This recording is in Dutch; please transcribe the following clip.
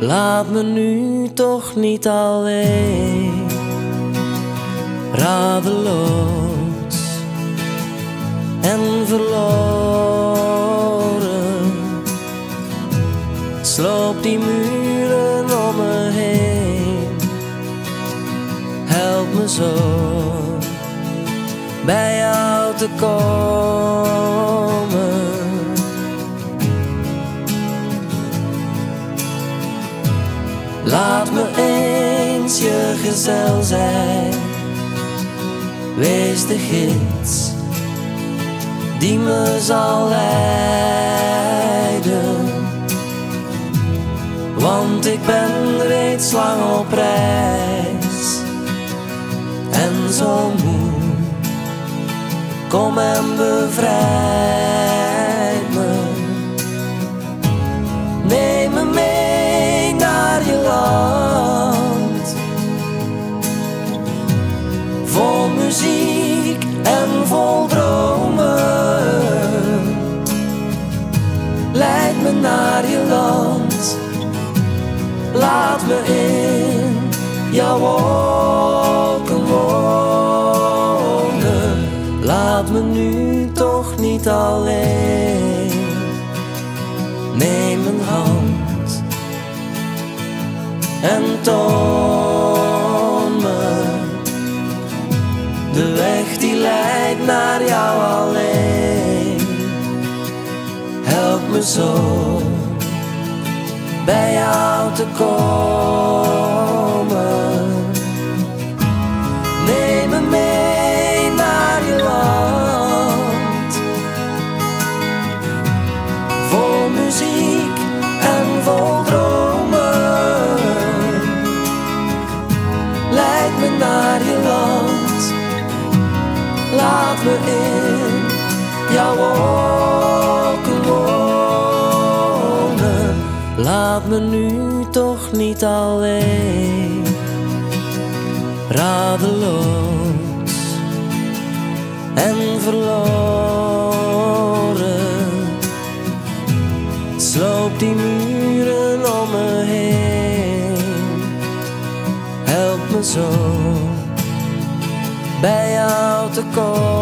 Laat me nu toch niet alleen, radeloos en verloren. Sloop die muren om me heen, help me zo bij jou te komen. Je gezel zijn. Wees de gids die me zal leiden. Want ik ben reeds lang op reis en zo moe. Kom en bevrijd naar je land. Laat me in jouw wolken. Laat me nu toch niet alleen. Neem mijn hand en toon me zo bij jou te komen. Neem me mee naar je land. Vol muziek en vol dromen. Leid me naar je land. Laat me in jouw wolken laat me nu toch niet alleen. Radeloos en verloren. Sloop die muren om me heen. Help me zo bij jou te komen.